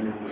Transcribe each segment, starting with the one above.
Amen.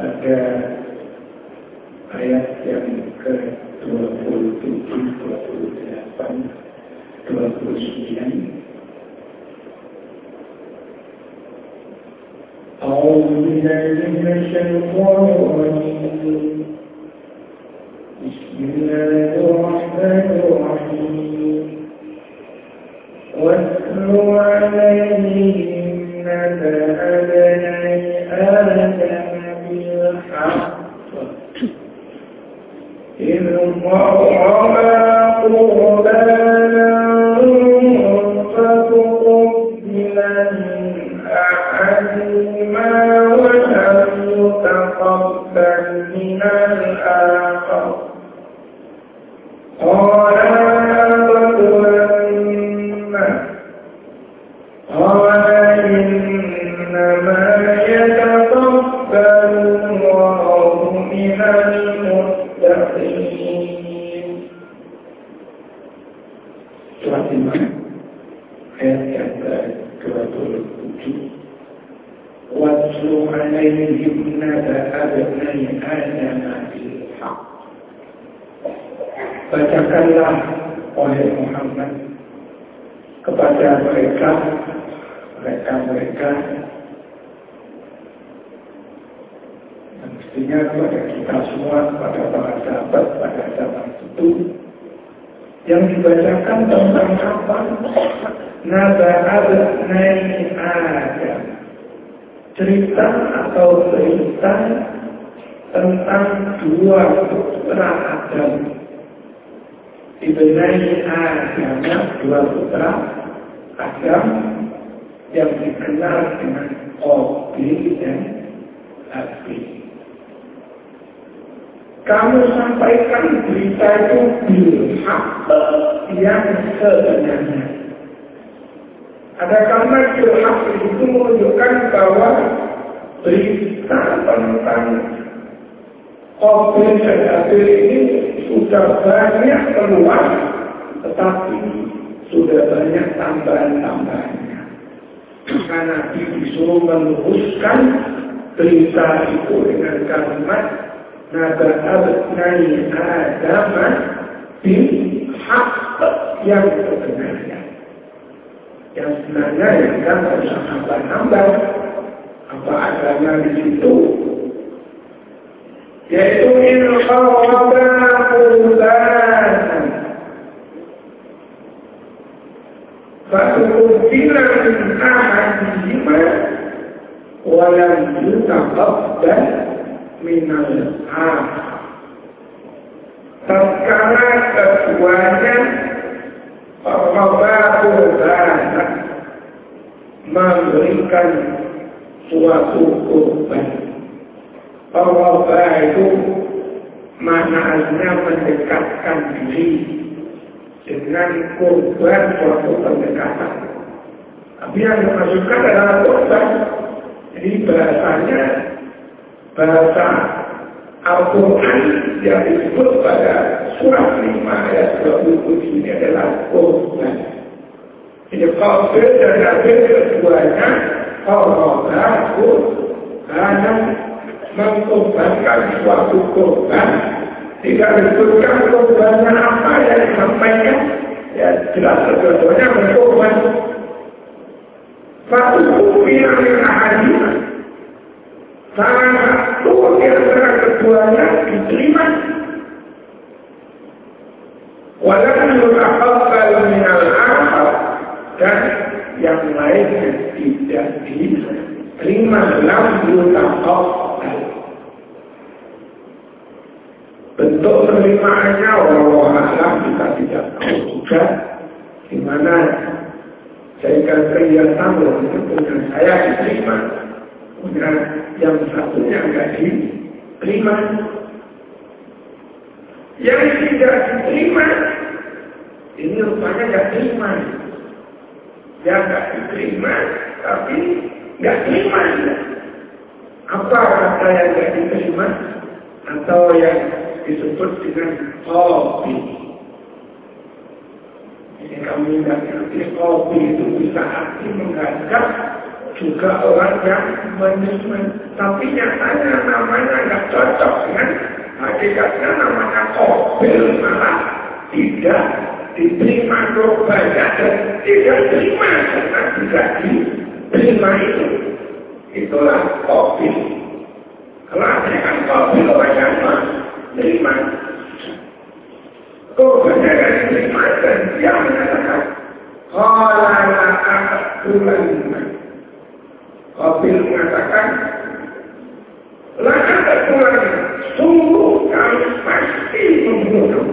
pada ayat yang ke 27, 28, 29. أعوذ بالله من الشيطان الرجيم mestinya kepada kita semua, kepada para sahabat, pada zaman itu yang dibacakan tentang apa? Naba Nabi Adam. Cerita atau berita tentang dua putra Adam. Dibenahi Adam dua putra Adam yang dikenal dengan Qabil dan Habil kamu sampaikan berita itu di hak yang sebenarnya. Ada kalimat bil itu menunjukkan bahwa berita tentang Kobil dan ini sudah banyak keluar, tetapi sudah banyak tambahan-tambahannya. Karena Nabi disuruh meluruskan berita itu dengan kalimat nabaabnani agama di hak yang sebenarnya. Yang sebenarnya yang kata usah hamba-hamba apa adanya di situ yaitu ilqaba qurban fa'ukubira min ahadihima walam yutakabban minal ar. Tatkala keduanya Pemabahul memberikan suatu kurban. Pemabah itu maknanya mendekatkan diri dengan korban suatu pendekatan. Tapi yang dimaksudkan adalah korban. Jadi bahasanya bahasa Al-Quran yang disebut pada surat 5 ayat 27 ini adalah korban. Jadi kafir dan kafir keduanya korban hanya mengkorbankan suatu korban. Tidak disebutkan korbannya apa yang disampaikan. Ya jelas kedua-duanya mengkorban. Fatuhu kufi yang ahadiyah satu yang keduanya diterima Walaupun yutaqabbal minal akhar dan yang lainnya tidak diterima lam yutaqabbal. Bentuk penerimaannya Allah alam kita tidak tahu juga di mana saya kerja tahu itu punya saya diterima, yang satunya enggak diterima. Yang tidak diterima, ini rupanya nggak terima. Yang nggak diterima, tapi nggak terima. Apa kata yang nggak diterima? Atau yang disebut dengan kopi. Ini kami nggak ngerti kopi itu bisa arti menghadap juga orang yang menerima. Tapi nyatanya namanya nggak cocok dengan Hakikatnya namanya kobil malah tidak diterima korbannya dan tidak terima karena tidak diterima itu. Itulah kobil. Kalau ada kan kobil orang yang menerima korbannya dan diterima dan dia mengatakan Kalau bulan Kobil mengatakan Laka Tuhan sungguh kami pasti membunuh.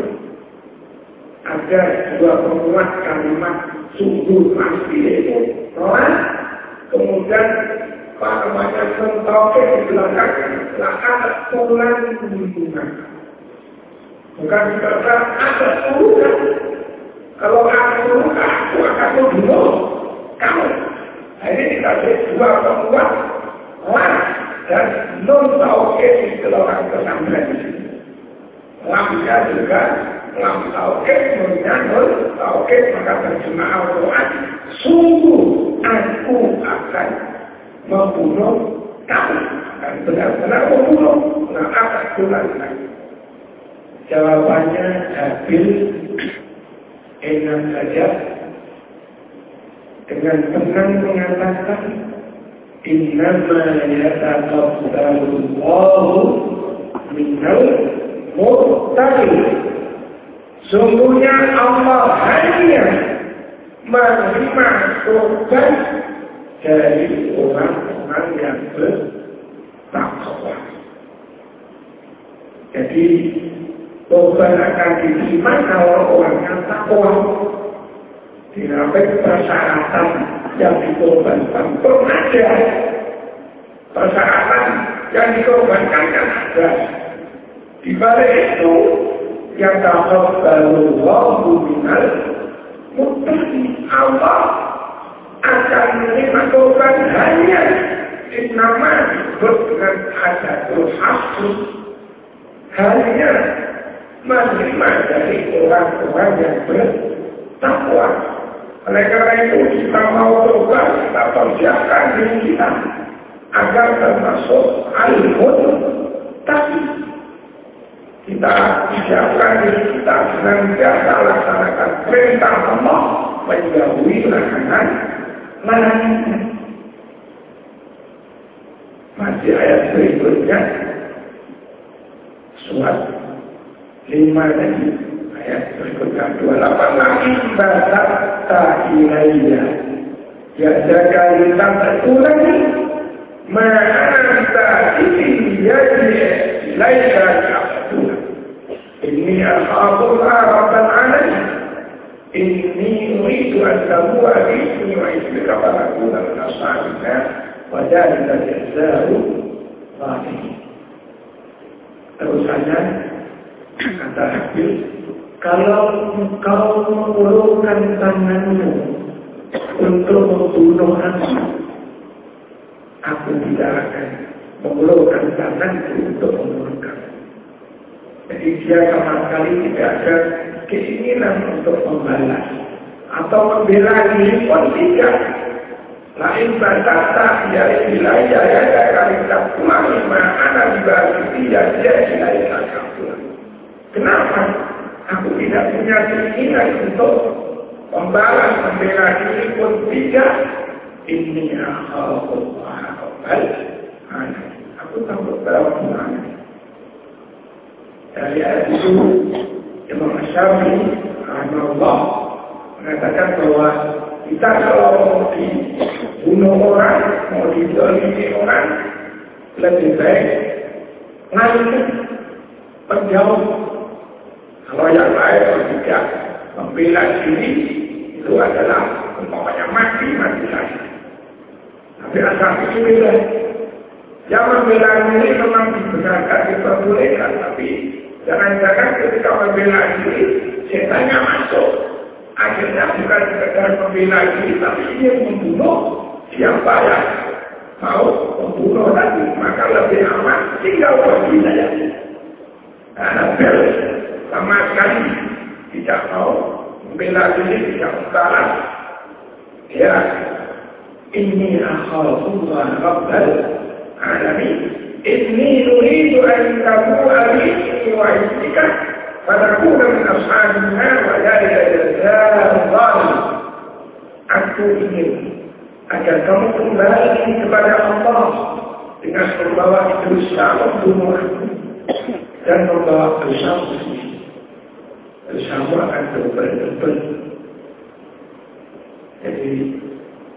Ada dua penguat kalimat sungguh pasti itu Tuhan. Kemudian Pak namanya Sentauke di belakang Laka Tuhan membunuh. Bukan berkata ada tuhan. Kalau aku aku akan membunuh kamu. Ini dikasih dua penguat. Wah, dan non tauhid istilah orang pesantren di sini. Lamnya juga lam tauhid menyangkut tauhid maka terjemah Al-Quran. Sungguh aku akan membunuh kamu. Akan benar-benar membunuh. Nah, apa tulangan? Jawabannya Habil enak saja dengan tenang mengatakan innama yataqabbalu Allahu minal muttaqin Sungguhnya Allah hanya menerima korban dari orang-orang yang bertakwa. Jadi korban akan diterima kalau yang takwa. Tidak persyaratan yang dikorbankan pun ada. Persyaratan yang dikorbankan kan ada. Di balik itu yang dapat waktu minal mutasi Allah akan menerima korban hanya nama disebut dengan hadatul hasus hanya menerima dari orang-orang yang bertakwa oleh karena itu kita mau berubah, kita persiapkan diri kita agar termasuk alimun tapi kita siapkan diri kita senantiasa laksanakan perintah Allah menjauhi larangan larangan. Masih ayat berikutnya. Surat lima tadi ayat berikutnya. 28 lagi batak ya satu lagi ma'anta ini yajri laisa ya'buduna ini akhabullah rabbal alamin inni uridu an tabu'a bismi wa ismika falakuna min ashabina zalimin. Terusannya kata Habib kalau engkau mengulurkan tanganmu untuk membunuh aku, aku tidak akan mengulurkan tanganku untuk membunuh kamu. Jadi dia sama sekali tidak ada keinginan untuk membalas. Atau membela diri pun tidak. Lain batata ya wilayah ya ya kali lima anak dibagi ya dia wilayah. Kenapa? Aku tidak punya keinginan untuk membalas membela diri pun tidak. Ini akhulullah Aku takut berapa dari ayat itu Imam Syafi'i Allah mengatakan bahwa kita kalau mau dibunuh orang, mau didolimi orang, lebih baik ngantuk penjauh. Kalau yang lain tidak membela diri itu adalah umpamanya mati mati saja. Tapi asal itu beda. Yang membela diri memang dibenarkan diperbolehkan, tapi Jangan-jangan ketika membela diri, setannya masuk. Akhirnya bukan sekedar membela diri, tapi ingin membunuh siapa yang mau membunuh tadi. Maka lebih aman tinggal pergi saja. Bel sama sekali tidak mau membela diri, tidak salah. Ya, ini akal Tuhan rabbal alamin. Ini nuridu an Ali wa istika pada min ashabin nar wa dalika jazaa'ul zalim. Aku ingin agar kamu kembali kepada Allah dengan membawa dosa membunuh dan membawa dosa kamu akan berdebat. Jadi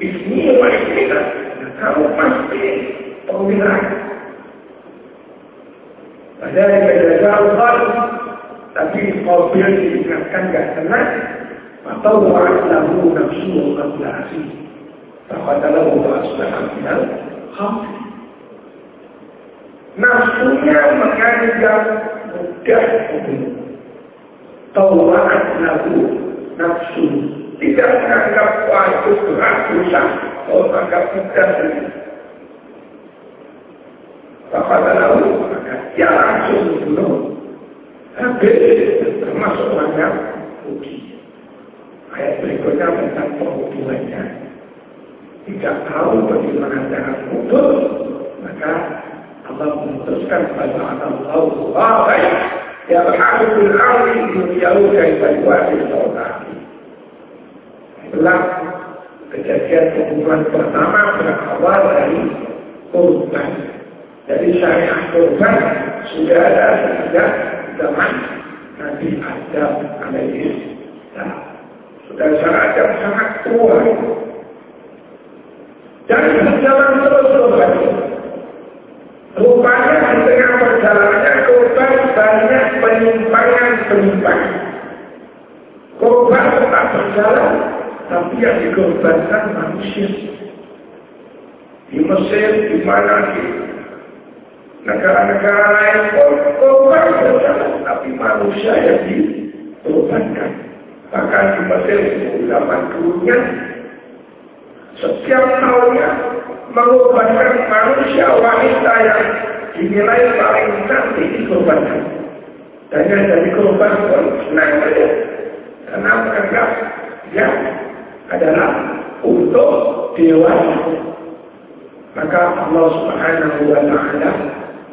ini yang paling kita, nah, kamu pasti peminat. Padahal yang tidak tahu berdebat tapi kalau dia diingatkan tidak tenang, atau orang lahu nafsu nafsu Fakadalah Allah sudah minal khamri. Nafsunya mengajak mudah untuk Tawaat lahu nafsu. Tidak menganggap wah itu berat dosa. Kalau menganggap mudah Bapak lalu maka dia langsung membunuh habis termasuk banyak uji. Ayat berikutnya tentang penghubungannya. Tidak tahu bagaimana cara putus, maka Allah memutuskan kepada Allah Allah baik. Ya berhasil al-ardi duniawi kaitan wajib saudari. Itulah kejadian hubungan pertama berawal dari korban jadi syariat korban sudah ada sejak zaman Nabi Adam alaihi salam. Sudah Adam sangat tua. Dan berjalan terus korban. Rupanya di tengah penyimpangan-penyimpangan. Korban tetap berjalan, tapi yang dikorbankan manusia. Di Mesir, di mana di Negara-negara lain pun korban berjalan, tapi manusia yang dikorbankan. Bahkan di Mesir zaman dulunya, setiap tahunnya mengorbankan manusia wanita yang dinilai paling cantik dikorbankan. Dan yang jadi korban pun senang saja. Karena menganggap dia adalah untuk dewasa. Maka Allah Subhanahu wa taala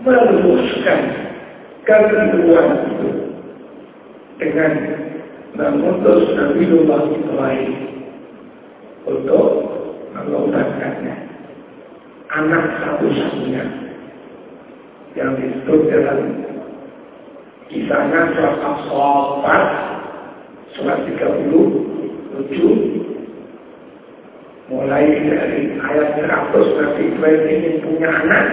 meluluskan ketentuan itu dengan memutus Nabiullah Ibrahim untuk mengobatinya anak satu-satunya yang disebut dalam kisahnya surat Al-Sofat surat 37 mulai dari ayat 100 Nabi Ibrahim ingin punya anak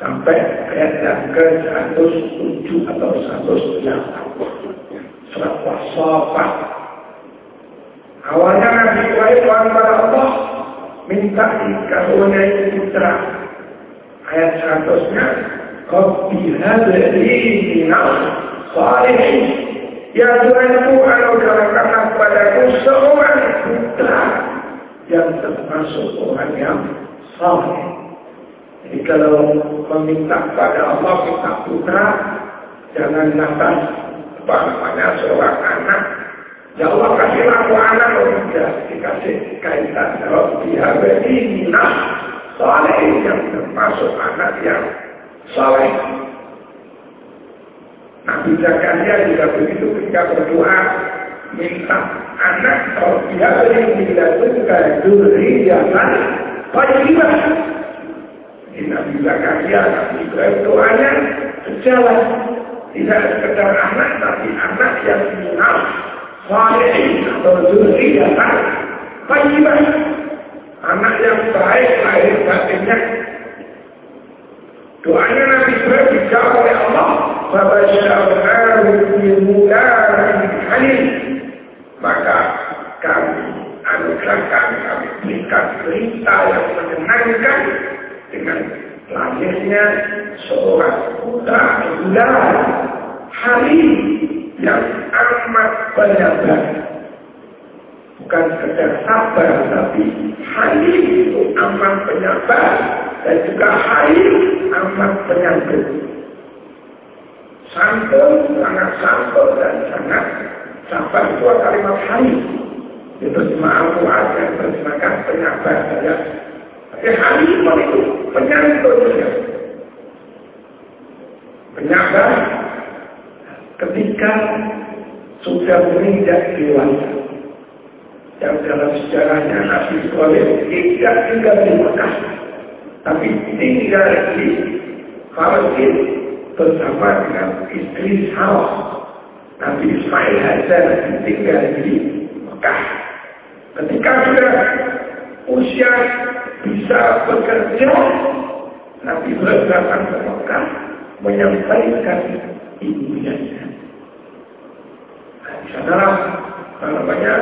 sampai ayat yang ke 107 atau 108 surat wasafah awalnya Nabi Ibrahim kepada Allah minta dikaruniai putra ayat 100 nya Hadri minal salihin Ya Tuhanku, kalau karena kepadaku seorang putra yang termasuk orang yang saleh. Jadi kalau meminta kepada Allah minta putra, Jangan lantas apa namanya seorang anak. Ya Allah kasih aku anak kalau tidak dikasih kaitan kalau dia ini nah soleh yang termasuk anak yang soleh. Nabi Zakaria juga begitu ketika berdoa minta anak kalau dia ini tidak suka duriatan Fajibah. Ini Nabi Zakaria, Nabi Ibrahim doanya sejalan. Tidak sekedar anak, tapi anak yang minal, salih atau zuriyatan, fajibah. Anak yang baik, lahir batinnya. Doanya Nabi Ibrahim dijawab oleh Allah. Fabasyarnahu bimularin halim. Maka kami anugerahkan kami berikan berita yang menyenangkan dengan lahirnya seorang putra bulan hari yang amat penyabar. Bukan sekedar sabar, tapi hari itu amat penyabar dan juga hari amat penyambut. Santun, sangat santun dan sangat sabar itu kalimat hari diterjemah Al-Quran dan terjemahkan penyabar saja. Tapi halimah itu penyantun Penyabar ketika sudah menginjak dewasa. Yang dalam sejarahnya Nabi Soleh tidak tinggal di Mekah. Tapi tinggal di Palestin bersama dengan istri Sarah. Nabi Ismail Hajar tinggal di Mekah. Ketika sudah usia bisa bekerja, Nabi datang ke Mekah menyampaikan ibunya. Nah, saudara, namanya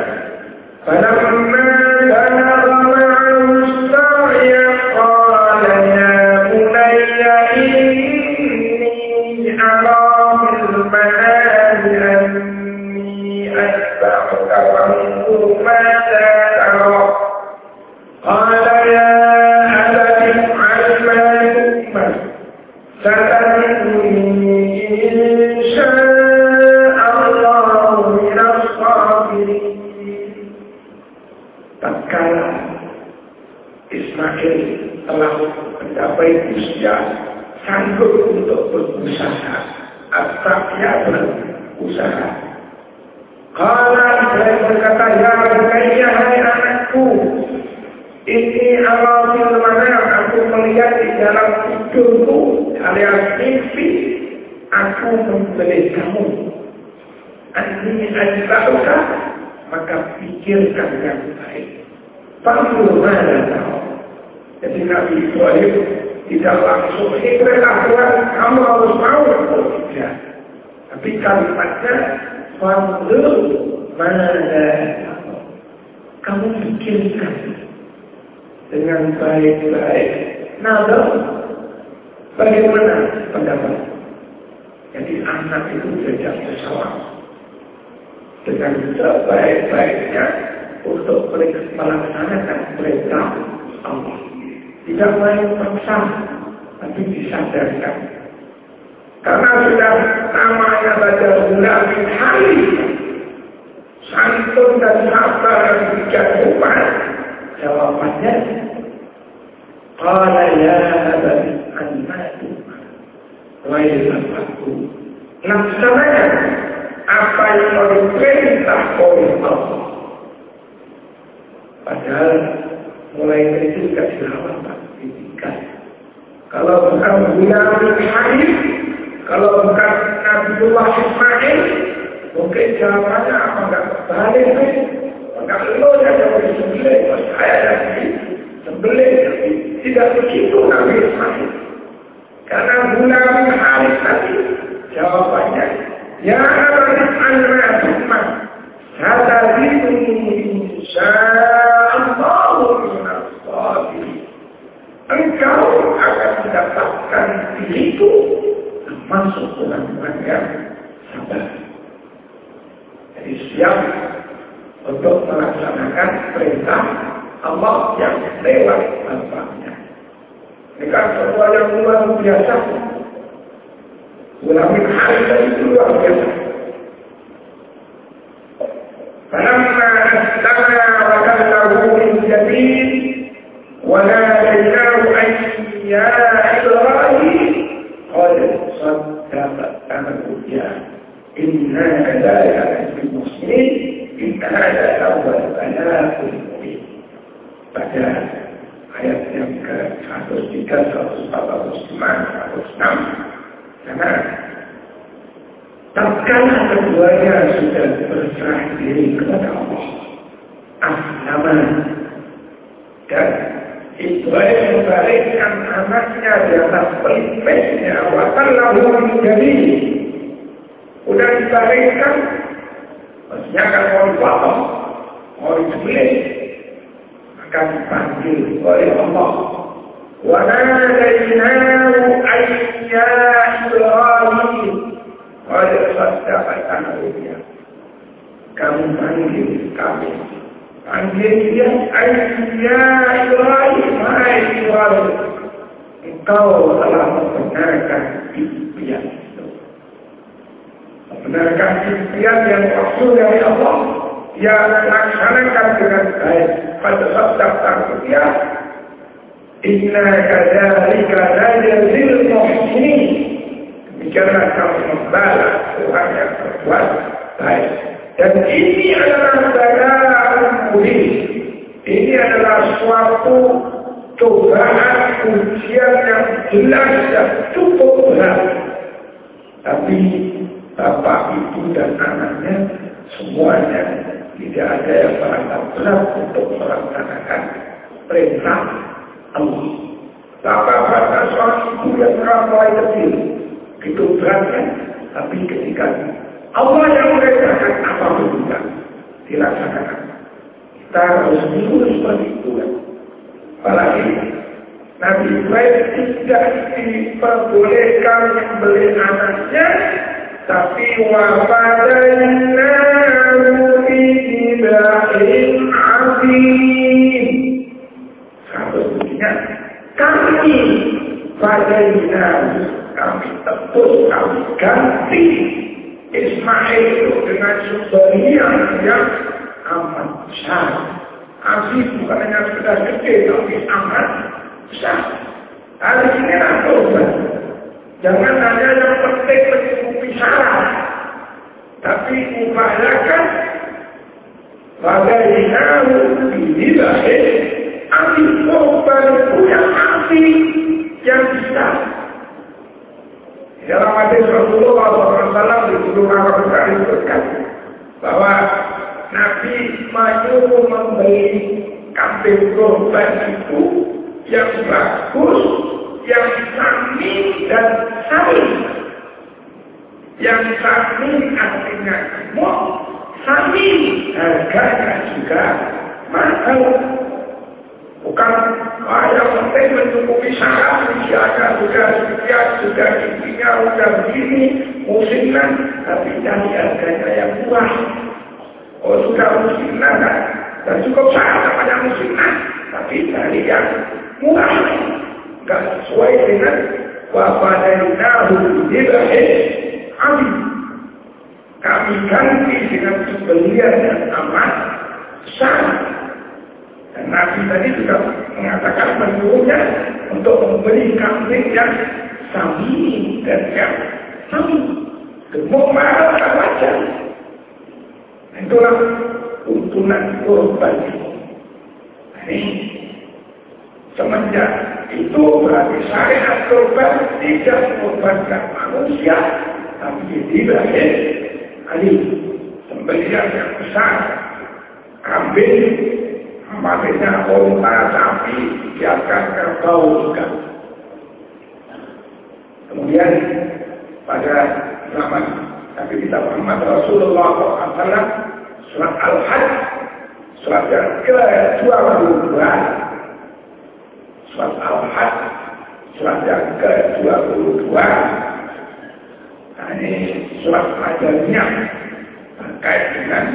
Nah, sebenarnya apa yang oleh oleh Allah. Padahal mulai dari itu tidak dilawan Kalau bukan Bilal bin kalau bukan Abdullah Ismail, mungkin jawabannya apa enggak terbalik? Enggak lo yang jadi sembelih, saya jadi sembelih, tapi tidak begitu Nabi Ismail. Karena bulan hari tadi jawabannya Ya Rabbi Anna Summa Satadini Insyaallah Engkau akan mendapatkan diriku masuk dalam rangka sabar. Jadi siap untuk melaksanakan perintah Allah yang lewat tempatnya. لكن تقول الله يسر ولم يتخلى الله يسر فلما أسلمنا وكله للجبين وناديناه أن يا إبراهيم قد صدق أمرك إنا كذلك المسلمين إن هذا أول بلاء المبين فكان pada ayat yang ke-103, 145, 146 karena tatkala keduanya sudah berserah diri kepada Allah. Aslama dan Ibrahim membalikkan anaknya di atas pelipesnya wakallahu menjadi udah dibalikkan maksudnya kan mau dipotong mau disembelih akan dipanggil oleh Allah وناديناه أي يا إبراهيم قد صدقت الرؤيا kami panggil kami panggil dia ya Ibrahim hai Ibrahim engkau telah membenarkan impian itu membenarkan impian yang rasul dari Allah yang laksanakan dengan baik pada sabda dia Inna kadzalika najzil muhsinin. Demikianlah kami membalas Tuhan yang berbuat baik. Dan ini adalah bala'un mubin. Ini adalah suatu cobaan ujian yang jelas dan cukup berat. Tapi bapak ibu dan anaknya semuanya tidak ada yang merasa berat untuk melaksanakan perintah Allah. Bapak-bapak seorang ibu yang mulai kecil, itu beratnya. Tapi ketika Allah yang mereka apa pun juga dilaksanakan. Kita harus diurus seperti itu. Apalagi Nabi Ibrahim tidak diperbolehkan membeli anaknya, tapi wapadana fi Ibrahim azim. Satu bunyinya, kami pada kami tebus, kami ganti Ismail itu dengan yang amat besar. Aziz bukan hanya sekedar tapi amat besar. Hari ini. Jangan hanya yang penting mencukupi syarat. Tapi upayakan bagaimana ini lahir api korban punya api yang besar. Dalam hadis Rasulullah SAW di seluruh Al-Quran disebutkan bahwa Nabi menyuruh membeli kambing korban itu yang bagus, yang sami dan sami. Yang sami artinya gemuk, sami harganya juga mahal. Bukan ah, yang penting mencukupi syarat usianya sudah sekian, sudah giginya sudah begini, musiman, tapi cari harganya yang murah. Oh sudah musiman kan, dan cukup syarat namanya musiman, tapi cari yang murah. Gak sesuai dengan wafadainahu ibrahim amin. Kami ganti dengan sembelian yang amat besar. Dan Nabi tadi sudah mengatakan menyuruhnya untuk membeli kambing yang sami dan yang sami. Gemuk mahal tak wajar. Itulah tuntunan korban. Ini semenjak itu berarti syariat korban tidak mengorbankan manusia, tapi tidak ya. Ali sembelian yang besar, kambing Maksudnya unta sapi biarkan kerbau juga. Kemudian pada zaman Nabi kita Muhammad Rasulullah SAW surat Al-Hajj surat yang ke-22 surat Al-Hajj surat yang ke-22 nah ini surat ajarnya terkait dengan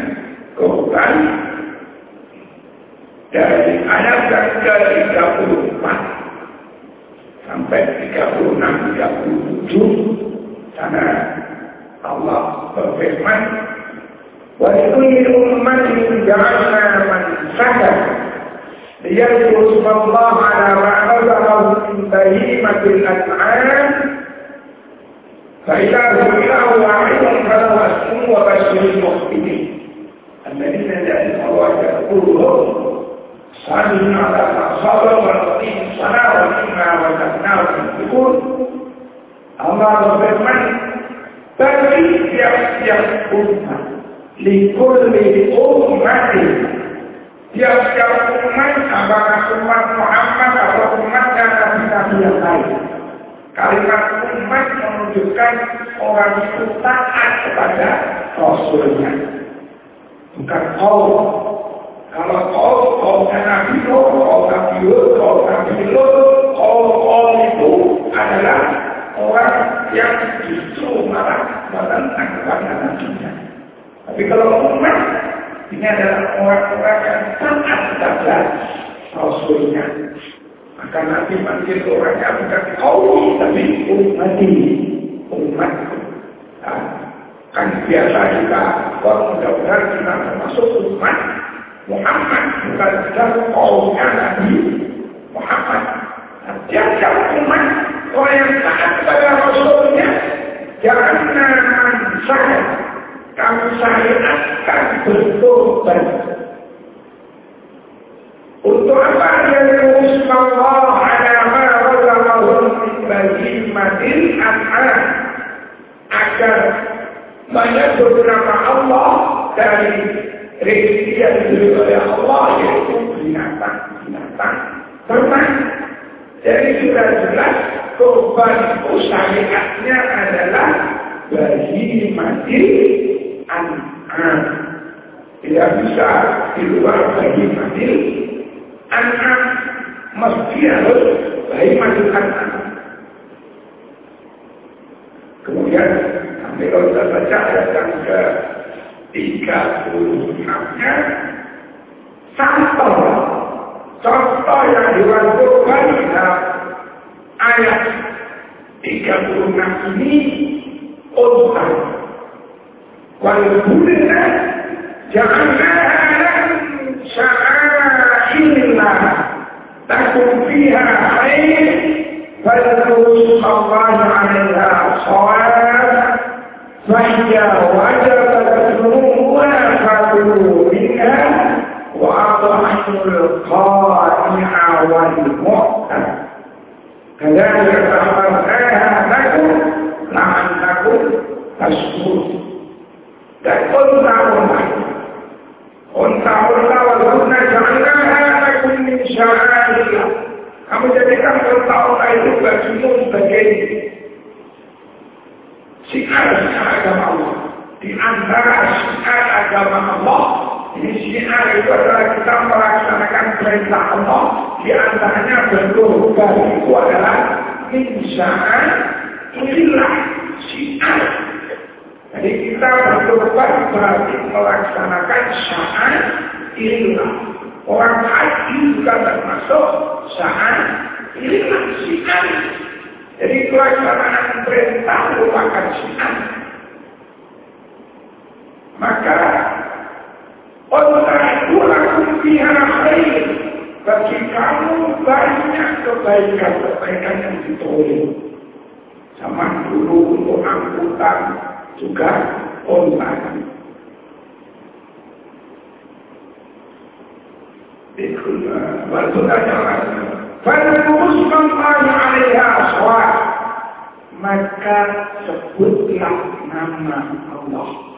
korban dari ayat yang ke-34 sampai 36 37 Karena Allah berfirman, وَلِكُلِّ أُمَّةٍ جَعَلْنَا مَنْسَكًا لِيَذْكُرُوا اسْمَ اللَّهِ عَلَى مَا رَزَقَهُم مِّن بَهِيمَةِ الْأَنْعَامِ. فإذا ذكره واحد فله أسلم وبشر المؤمنين. الذين جاءوا الله يقولهم صلوا على ما صبر وأقيموا الصلاة ومما رزقناهم ينفقون. الله berfirman bagi tiap-tiap umat likulli ummati tiap-tiap umat apakah umat Muhammad atau umat dan nabi-nabi yang lain? Kalimat umat menunjukkan orang itu taat kepada Rasulnya. Bukan Allah kalau kau kau Nabi Nuh, kau Nabi Hud, kau Nabi Lut, kau kau itu adalah orang yang justru malah menentang kepada nabinya. Tapi kalau umat ini adalah orang-orang yang sangat kepada Rasulnya. Maka nanti manggil orangnya bukan kaum tapi umat. Umat. Nah, kan biasa kita kalau mudah-mudahan kita termasuk umat Muhammad bukan kita kaumnya Nabi Muhammad. Nah, tiap-tiap umat orang yang taat kepada Rasulnya jangan saya kamu syariatkan bertobat. Untuk apa yang mengurus Allah ada ma'ruzamahum bagi madin an'am agar banyak beberapa Allah dari rezeki yang diberi oleh Allah yaitu binatang-binatang ternak. Jadi sudah jelas korban syariatnya adalah bagi madin an'am. Tidak bisa di luar bagi madil an'am. Mesti harus bagi madil an'am. Kemudian nanti kalau kita baca ayat yang ke 36-nya contoh contoh yang dalam ayat 36 ini unta والهدى جعلناها لكم شعائر الله لكم فيها خير. فاذكروا اسم الله عليها صواب فإذا وجبت جنوبها فكلوا منها وأطعموا القائع والمؤتم كذلك antara siar agama Allah, ini siar itu adalah kita melaksanakan perintah Allah. Di antaranya bentuk itu adalah min sya'arillah. Siar jadi kita berkorban berarti melaksanakan syahat ilah. Orang haji juga termasuk syahat ilah syiar. Jadi pelaksanaan perintah merupakan syiar. Maka langsung pihak khair. Bagi kamu banyak kebaikan-kebaikan yang ditolong. Sama dulu untuk angkutan juga online. Maka sebutlah nama Allah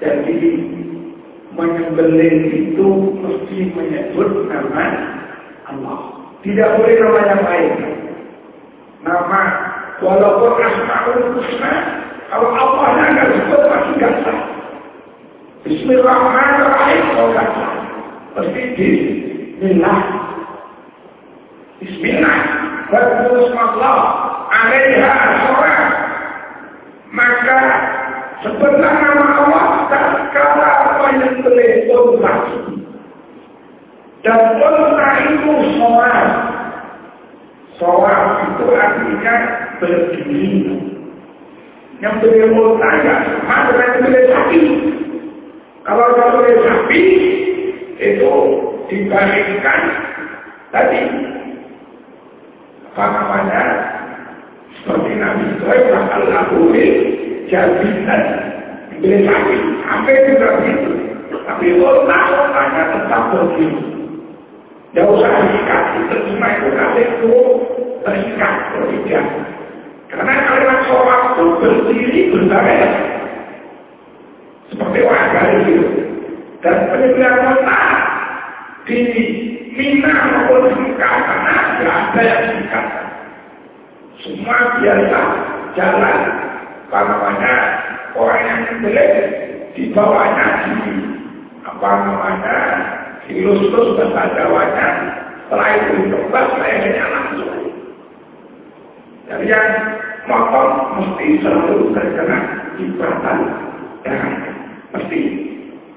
Jadi Menyembelih itu mesti menyebut nama Allah Tidak boleh nama yang lain Nama Walaupun asma'ul husna kalau Allah nggak disebut pasti nggak sah. Bismillahirrahmanirrahim kalau nggak sah. Pasti Bismillah. Bismillah. Bismillah. Alaiha sholat. Maka sebenarnya nama Allah tak kala apa yang boleh unta. Dan unta itu sholat. Sholat itu artinya berdiri Yang beli unta ya sama dengan beli sapi. Kalau beli sapi itu dibandingkan tadi apa namanya seperti Nabi Ibrahim Allah jadikan beli sapi sampai juga gitu. Tapi unta untanya tetap begitu. Tidak usah diikat, cuma itu kasih itu terikat bertiga. Karena kalimat sholat itu berdiri berbaris. Seperti wajah itu. Dan penyembelihan kota di Mina maupun di karena tidak ada yang diikat. Semua biasa jalan. Namanya orang yang menyembelih di bawahnya di apa namanya dilus-lus bahasa Jawanya. Setelah itu ditebas lehernya langsung. Jadi yang motor mesti selalu terkena ibratan dan mesti.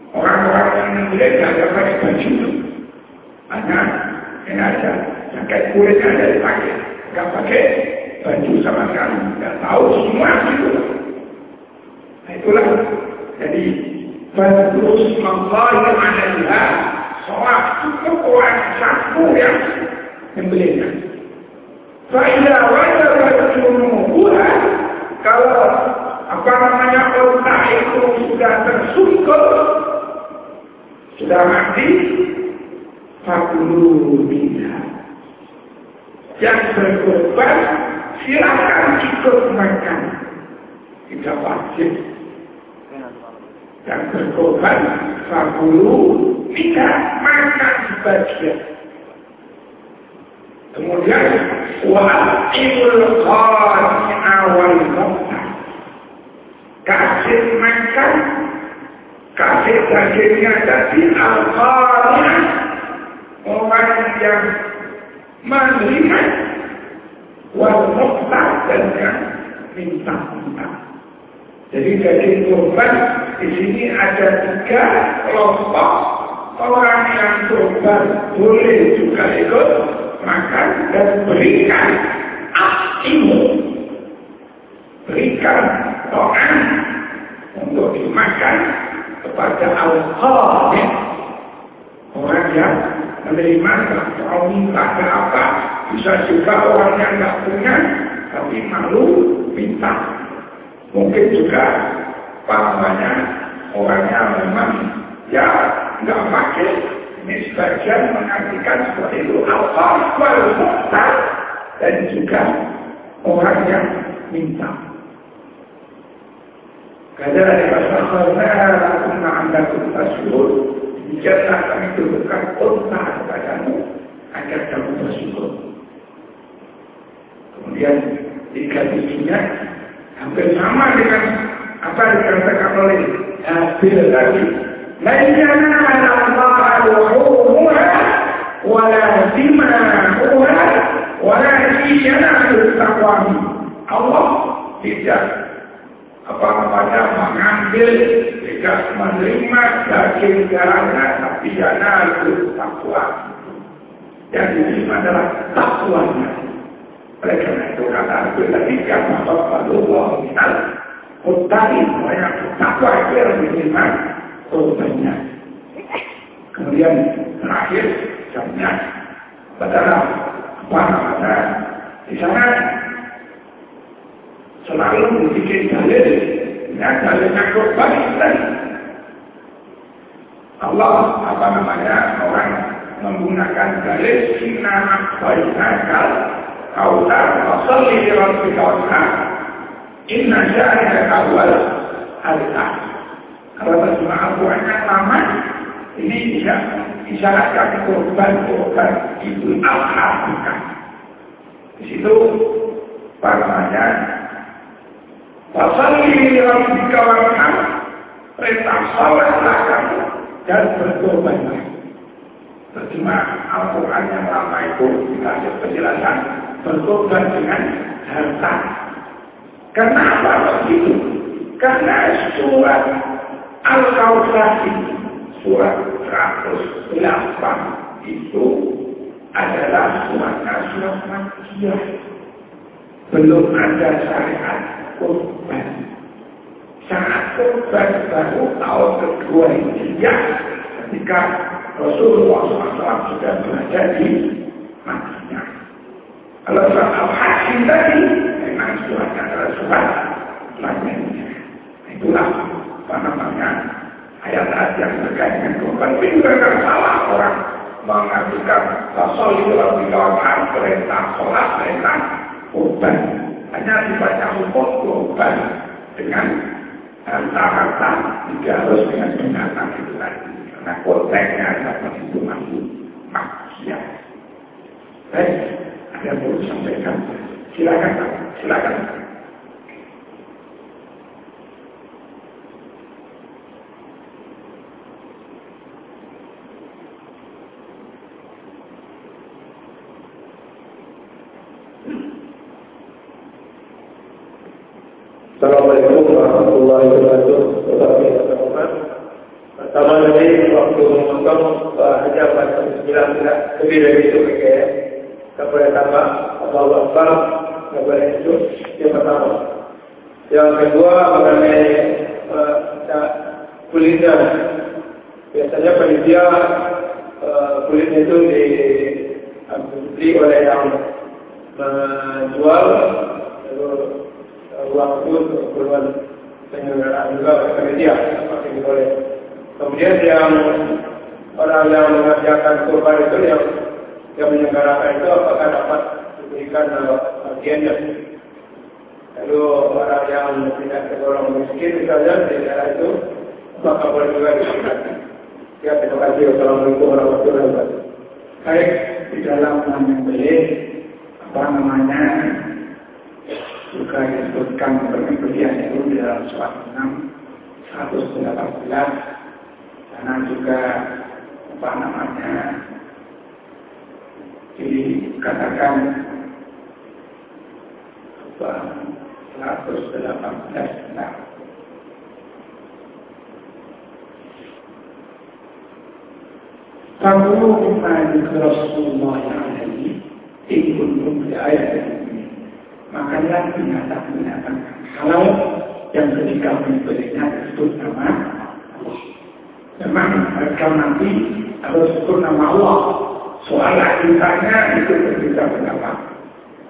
Orang-orang yang membeli tidak pakai baju hanya ini aja. Jaket kulit ada dipakai. Nggak pakai baju sama sekali nggak tahu semua itu. Nah, itulah. Jadi terus membawa ada sholat cukup orang satu yang membelinya. Faidah wajah junubuha kalau apa namanya otak itu sudah tersungkur, sudah mati, fakulu Yang berkorban silakan ikut makan. Tidak wajib. Yang berkorban fakulu tidak makan sebagian. Kemudian wa'imul qani'a wal ghafta. Kasih makan kasih dagingnya tadi al orang yang menerima wal ghafta dan yang minta-minta. Jadi daging korban di sini ada tiga kelompok. Orang yang korban boleh juga ikut makan dan berikan akimu. Berikan doa untuk dimakan kepada Allah. Orang yang menerima atau minta apa bisa juga orang yang nggak punya tapi malu minta mungkin juga apa namanya orangnya memang ya nggak pakai ini sebagian mengartikan seperti itu wal dan juga orang yang minta. Kadang fasakharna kunna andakum tasbur. Demikianlah kami turunkan unta kepadamu agar kamu bersyukur. Kemudian dikajinya hampir sama dengan apa yang dikatakan oleh eh, Habil tadi. Lainnya Allah ruhuha wala dimahuha wala isyana taqwami. Allah tidak apa namanya mengambil tidak menerima daging darahnya tapi yana takwa yang diterima adalah takwanya oleh karena itu kata aku tadi karena Allah minal Kutari, banyak takwa itu yang diterima korbannya. Kemudian terakhir jamnya. Adalah namanya? Di sana selalu bikin dalil. Ya dalilnya korban tadi Allah apa namanya? Orang menggunakan dalil inna akbainaka kautar wasalli di rabbika inna sya'ika awal al-akhir kalau terjemah Al-Qurannya lama, ini bisa isyaratkan korban-korban itu al bukan. Di situ apa namanya? Wasali rabbika warham perintah salatlah kamu dan berkorbanlah. Terjemah Al-Quran yang lama itu dikasih penjelasan berkorban dengan harta. Kenapa begitu? Karena surat Al-Kawthar surat 108 itu adalah surat Makiyah. Belum ada syariat korban. saat kurban baru tahun kedua Hijriah ketika Rasulullah SAW sudah berada di. Kalau surat Al-Hakim tadi memang suratnya adalah surat lainnya. Itulah apa namanya ayat-ayat yang terkait dengan kurban. Itu juga salah orang mengartikan Rasul itu lebih kawan perintah sholat, perintah kurban. Hanya dibaca hukum kurban dengan harta-harta tidak harus dengan binatang itu tadi. Karena konteksnya adalah itu masih maksiat. Baik, yang perlu sampaikan. Silakan, silakan. Assalamualaikum warahmatullahi wabarakatuh. Pertama tadi waktu memotong hanya pada sembilan tidak lebih dari itu kayak tak boleh tambah atau Akbar tak boleh itu yang pertama. Yang kedua mengenai uh, kulitnya biasanya panitia uh, kulitnya itu dibeli oleh yang menjual lalu uang itu keperluan penyelenggaraan juga panitia pakai boleh. Kemudian yang orang yang mengerjakan kurban itu yang yang menyelenggarakan itu apakah dapat diberikan bagiannya? Lalu orang yang tidak tergolong miskin misalnya di daerah itu maka boleh juga diberikan. Ya, terima kasih. Wassalamualaikum warahmatullahi wabarakatuh. Baik, di dalam menyembelih apa namanya juga disebutkan penyembelihan itu di dalam surat 6 118 karena juga apa namanya dikatakan apa 118 nah Kamu bima Rasulullah alaihi ikut ayat ini. Makanya binatang-binatang kalau yang ketika menyembelihnya disebut nama Allah. Memang mereka nanti harus sebut nama Allah. Soal akidahnya itu berbeda pendapat.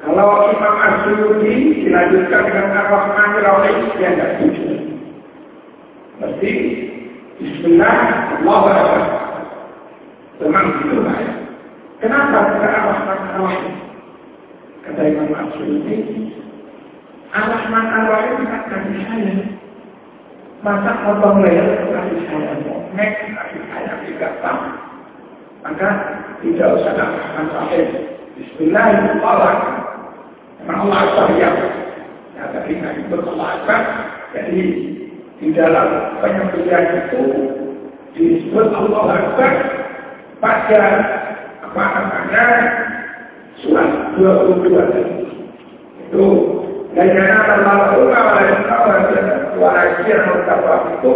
Kalau Imam Asyuri dilanjutkan dengan Ar-Rahman Ar-Rahim, dia tidak setuju. Mesti Bismillah, Allah Akbar. Memang itu lah ya. Kenapa tidak Ar-Rahman Ar-Rahim? Kata Imam Asyuri, Ar-Rahman Ar-Rahim kan kasih saya. Masa potong leher kasih saya, mek kasih saya tidak sama. Maka tidak usah Ar-Rahman Ar-Rahim. Bismillahirrahmanirrahim. Memang Allah Akbar ya. Ya tadi nggak Akbar. Jadi di dalam penyembelihan itu disebut Allah Akbar pada apa namanya surat 22 tadi. Itu dan jangan terlalu lupa oleh suara yang mengatakan itu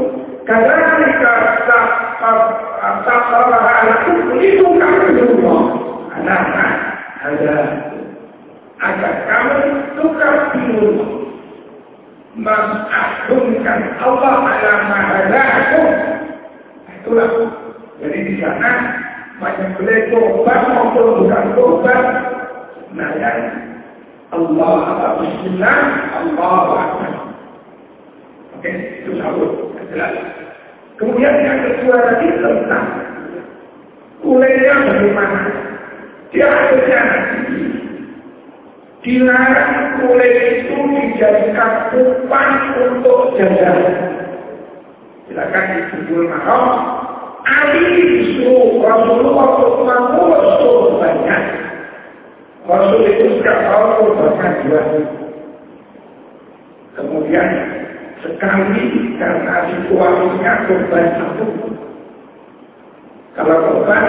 karena jika tak salah itu itu kami semua anak ada agar kamu tukar dulu mengagungkan Allah ala mahadakum itulah. Jadi di sana menyembelih korban maupun bukan korban yang Allah Bismillah? Allah Akbar oke itu satu jelas. Kemudian yang kedua tadi tentang kulenya bagaimana. Dia akhirnya dilarang kulit itu dijadikan umpan untuk jajan. Silakan di judul mahal. Ali disuruh Rasulullah untuk mengurus banyak. Rasul itu setiap tahun kurbannya dua. Kemudian sekali karena situasinya kurban satu. Kalau kurban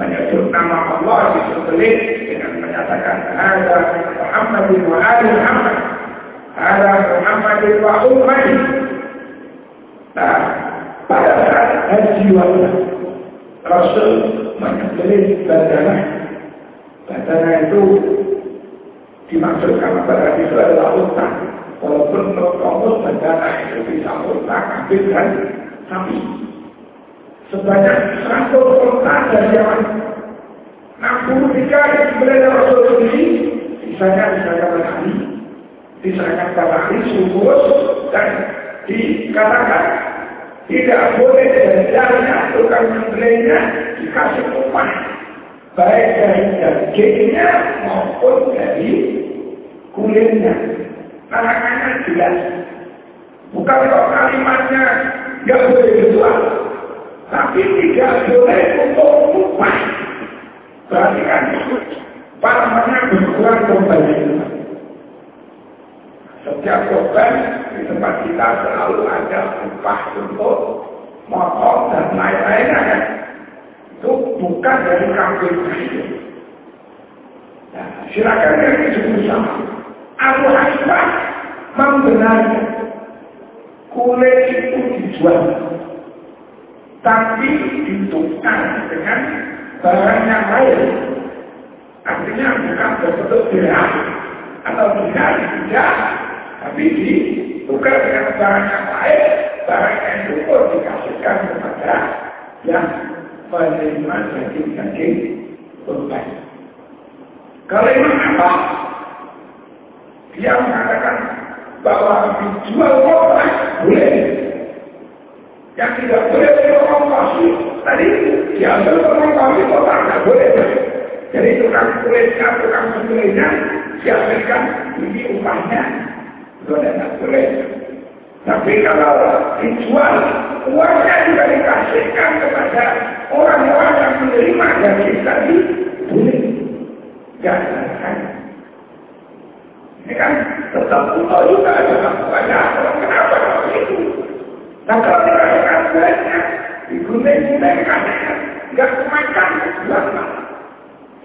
menyebut nama Allah disembelih dengan menyatakan ada Muhammad wa ali Muhammad ada Muhammad wa ummah nah pada saat haji wajah Rasul menyembelih badana badana itu dimaksudkan pada itu adalah unta Walaupun kamu negara itu bisa unta, kambing dan sapi. Sebanyak 100 unta dari yang 63 yang sebenarnya Rasul sendiri, sisanya misalnya berhari, misalnya berhari, subuh, dan dikatakan tidak boleh dendamnya tukang membelinya dikasih upah. Baik dari dagingnya maupun dari kulitnya. Larangannya jelas. Bukan kok kalimatnya nggak boleh dijual. Tapi tidak boleh untuk upah. Berarti kan pamannya berkurang kembali setiap korban di tempat kita selalu ada upah untuk motor dan lain-lainnya kan. Itu bukan dari kambing itu. Nah, silakan yang disebut sama. Abu Hanifah membenarkan kulit itu dijual. Tapi ditukar dengan barang yang lain. Artinya bukan berbentuk dirham atau tidak, tidak tapi bukan dengan barang yang lain, barang yang cukup dikasihkan kepada yang menerima daging-daging. Kalau ini apa? Dia mengatakan bahwa dijual korban boleh. Yang tidak boleh dikonversi tadi diambil konversi korban tidak boleh. Jadi tukang kulitnya, tukang sembelihnya diambilkan ini upahnya sudah tidak boleh. Tapi kalau dijual, uangnya juga dikasihkan kepada orang-orang yang menerima dari tadi, boleh. Jangan Ini kan tetap pulau juga ada orang kenapa itu. Nah kalau dikasihkan banyak, digunakan dikasihkan, nggak kemakan, nggak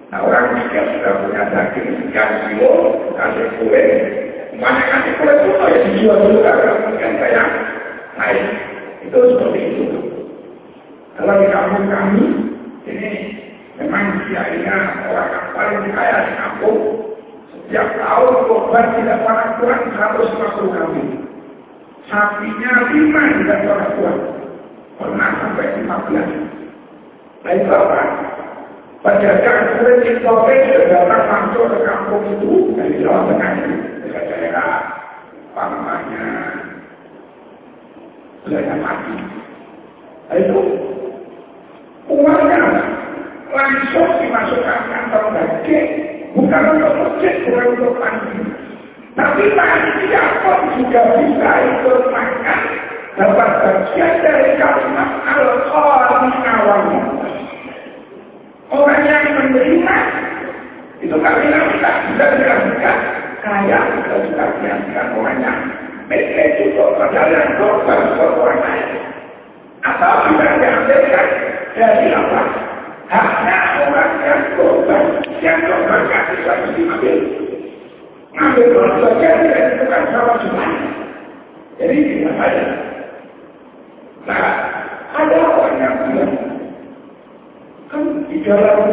Nah orang jika sudah punya daging sekian kilo, kasih kue, banyak kasih kue itu ya dijual dulu karena mungkin kayak naik. Itu seperti itu. Kalau di kampung kami, ini memang kiainya orang yang paling kaya di kampung. Setiap tahun korban tidak pernah kurang 150 kambing. Sapinya lima tidak pernah kurang. Pernah sampai 15. Nah itu apa? Kulit Indonesia sudah datang masuk ke kampung itu dari Jawa Tengah ini, dekat daerah apa namanya wilayah mati. Nah, itu uangnya langsung dimasukkan kantong daging, bukan untuk masjid, bukan untuk mandi. Tapi panitia pun juga bisa ikut makan dapat bagian dari kalimat al-qalim awalnya. Orang yang menerima itu kami kita bisa dilakukan kaya kita juga dilakukan orangnya mereka itu padahal yang korban orang lain atau bisa diambilkan dari apa hanya orang yang korban yang korban kan bisa diambil ngambil bagian dan itu kan sama semuanya jadi tidak ada nah ada orang yang bilang Kan di dalam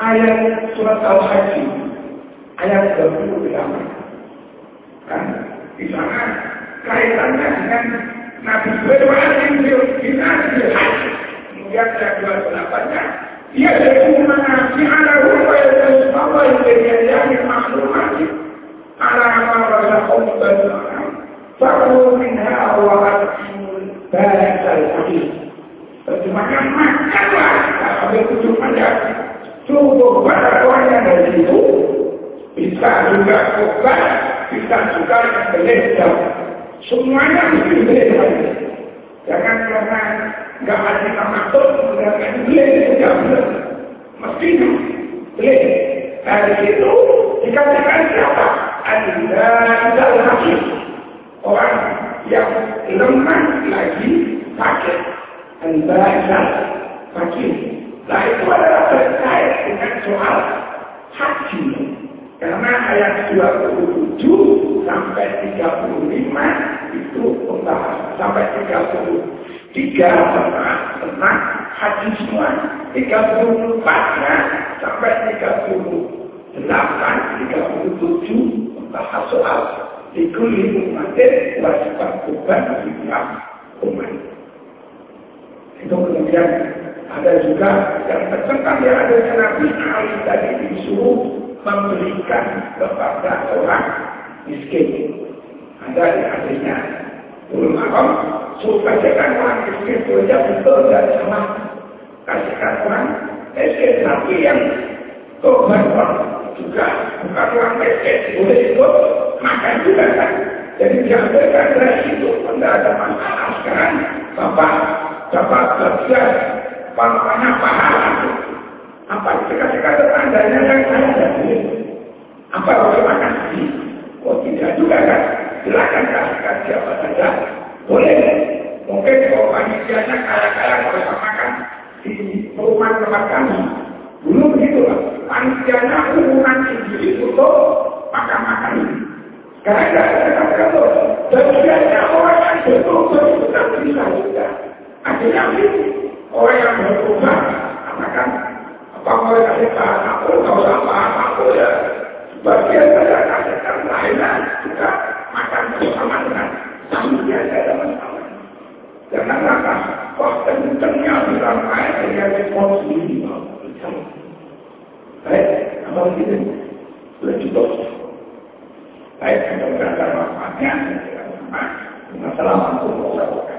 ayat surat Al-Haji, 28. Kan di sana kaitannya dengan Nabi Ibrahim di Nabi Haji. Kemudian ayat 28-nya, ia jadi mengaji ala rupa yang Allah yang jadi yang maklumati ala amal rasakum bantuan. Fakru minha wa atimul bahasa al-hadis. Terjemahnya makanlah. Sampai tujuh pada cukup pada yang dari situ. Bisa juga obat, bisa juga belajar. Semuanya mesti belajar. Jangan karena nggak ada nama tuh, kemudian belajar. Mesti belajar. Dari situ dikatakan siapa? Anda adalah hakim. Orang yang lemah lagi sakit Al-Ba'isa Fakir. Nah itu adalah terkait dengan soal haji. Karena ayat 27 sampai 35 itu pembahasan sampai 33 tentang, tentang haji semua. 34-nya sampai 38, 37 membahas soal Dikuli umatin wasifat beban setiap umat. Itu kemudian ada juga yang tercetak yang ada Nabi Ali tadi memberikan kepada orang miskin. Ada di hadisnya. Belum makom, suruh kasihkan orang miskin itu betul dan sama. Kasihkan orang miskin, tapi yang Tuhan juga bukan orang miskin, boleh ikut makan juga kan. Jadi diambilkan dari itu, tidak ada masalah sekarang. Bapak, bapak bagian, pahalanya pahala. Apa dikasih kata tandanya yang saya jadi? Apa boleh makan sih? Oh tidak juga kan? Silakan kasihkan siapa saja. Boleh. Mungkin kalau panitianya kaya-kaya kalau makan di rumah tempat kami. Dulu begitu lah. Panitianya ukuran sendiri untuk makan-makan. Karena tidak ada kata-kata. Dan biasanya orang yang betul-betul sudah bisa juga. Akhirnya orang yang berubah, katakan, kasih bahan aku, kau sama aku ya. Bagian saya kasihkan lainnya juga makan bersama dengan biasa ada masalah. Jangan rasa, wah kencengnya bilang air dia responsif. Baik, apa begitu? Sudah cukup. Baik, mudah-mudahan manfaatnya. Assalamualaikum warahmatullahi wabarakatuh.